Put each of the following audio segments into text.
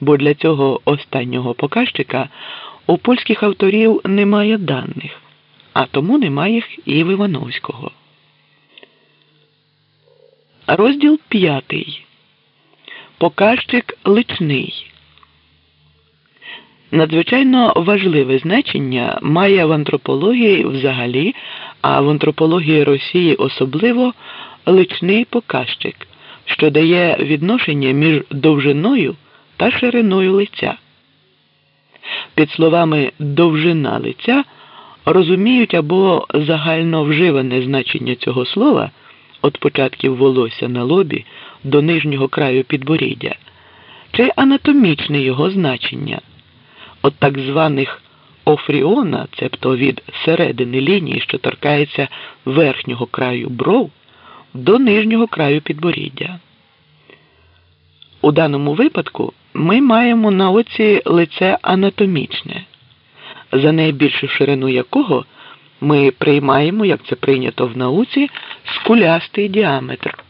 бо для цього останнього показчика у польських авторів немає даних, а тому немає їх і в Івановського. Розділ п'ятий. Показчик личний. Надзвичайно важливе значення має в антропології взагалі, а в антропології Росії особливо личний показчик, що дає відношення між довжиною та шириною лиця. Під словами довжина лиця розуміють або загально вживане значення цього слова від початків волосся на лобі до нижнього краю підборіддя, чи анатомічне його значення от так званих офріона, цебто від середини лінії, що торкається верхнього краю бров до нижнього краю підборіддя. У даному випадку ми маємо на оці лице анатомічне, за найбільшу ширину якого ми приймаємо, як це прийнято в науці, скулястий діаметр,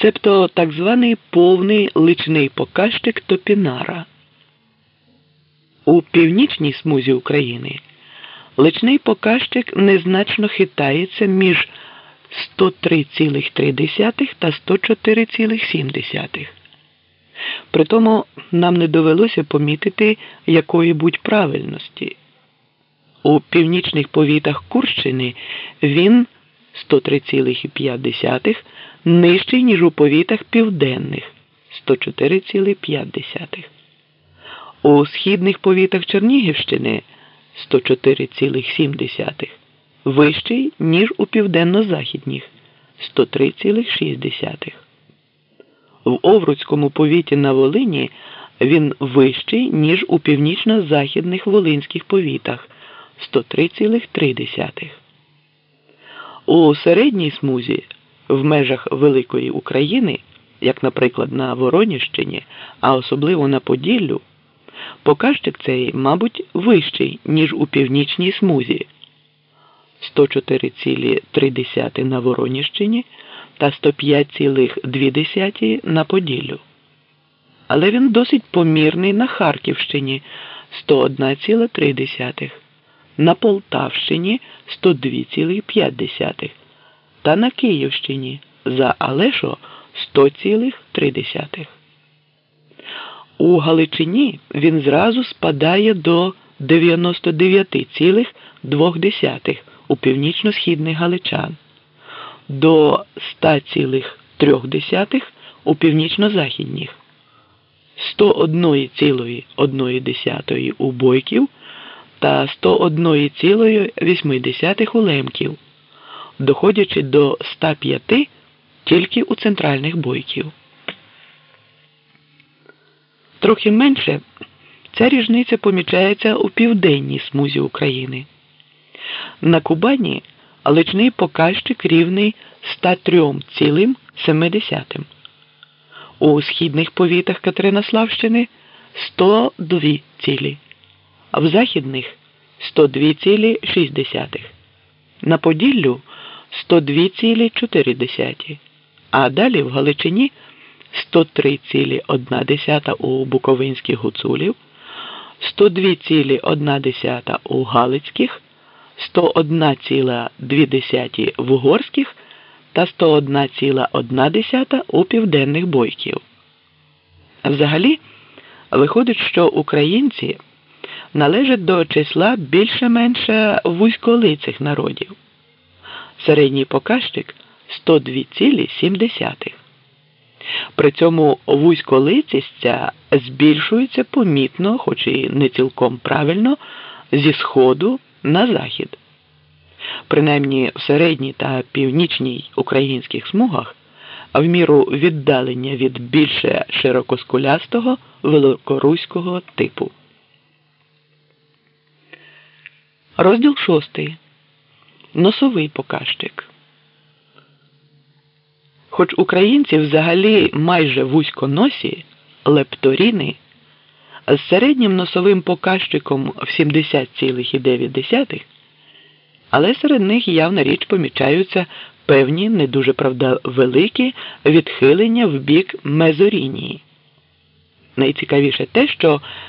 цебто так званий повний личний показчик топінара. У північній смузі України личний показчик незначно хитається між 103,3 та 104,7. Притому нам не довелося помітити якої будь правильності. У північних повітах Курщини він 103,5 нижчий, ніж у повітах південних 104,5. У східних повітах Чернігівщини 104,7, вищий, ніж у південно-західніх 103,6. В Овруцькому повіті на Волині він вищий, ніж у північно-західних волинських повітах 103,3. У середній смузі в межах Великої України, як, наприклад, на Вороніщині, а особливо на Поділлю, Показчик цей, мабуть, вищий, ніж у північній смузі 104,3 на Вороніщині та 105,2 на Поділлю. Але він досить помірний на Харківщині 101,3, на Полтавщині 102,5 та на Київщині за Алешо 100,3. У Галичині він зразу спадає до 99,2 у північно-східних галичан, до 100,3 у північно-західніх, 101,1 у бойків та 101,8 у лемків, доходячи до 105 тільки у центральних бойків. Трохи менше ця різниця помічається у південній смузі України. На Кубані личний показчик рівний 103,7. У східних повітах Катеринославщини 102 цілі, а в західних 102,6. На Поділлю 102,4, а далі в Галичині 103,1 у буковинських гуцулів, 102,1 у Галицьких, 101,2 в угорських та 101,1 у південних бойків. Взагалі, виходить, що українці належать до числа більше-менше вузьколицих народів. Середній показчик 102,7. При цьому вузьколицість збільшується помітно, хоч і не цілком правильно, зі сходу на захід. Принаймні в середній та північній українських смугах, в міру віддалення від більше широкоскулястого великоруського типу. Розділ шостий. Носовий показчик. Хоч українці взагалі майже вузьконосі, лепторіни, з середнім носовим показчиком в 70,9, але серед них явна річ помічаються певні не дуже правда великі відхилення в бік мезорінії. Найцікавіше те, що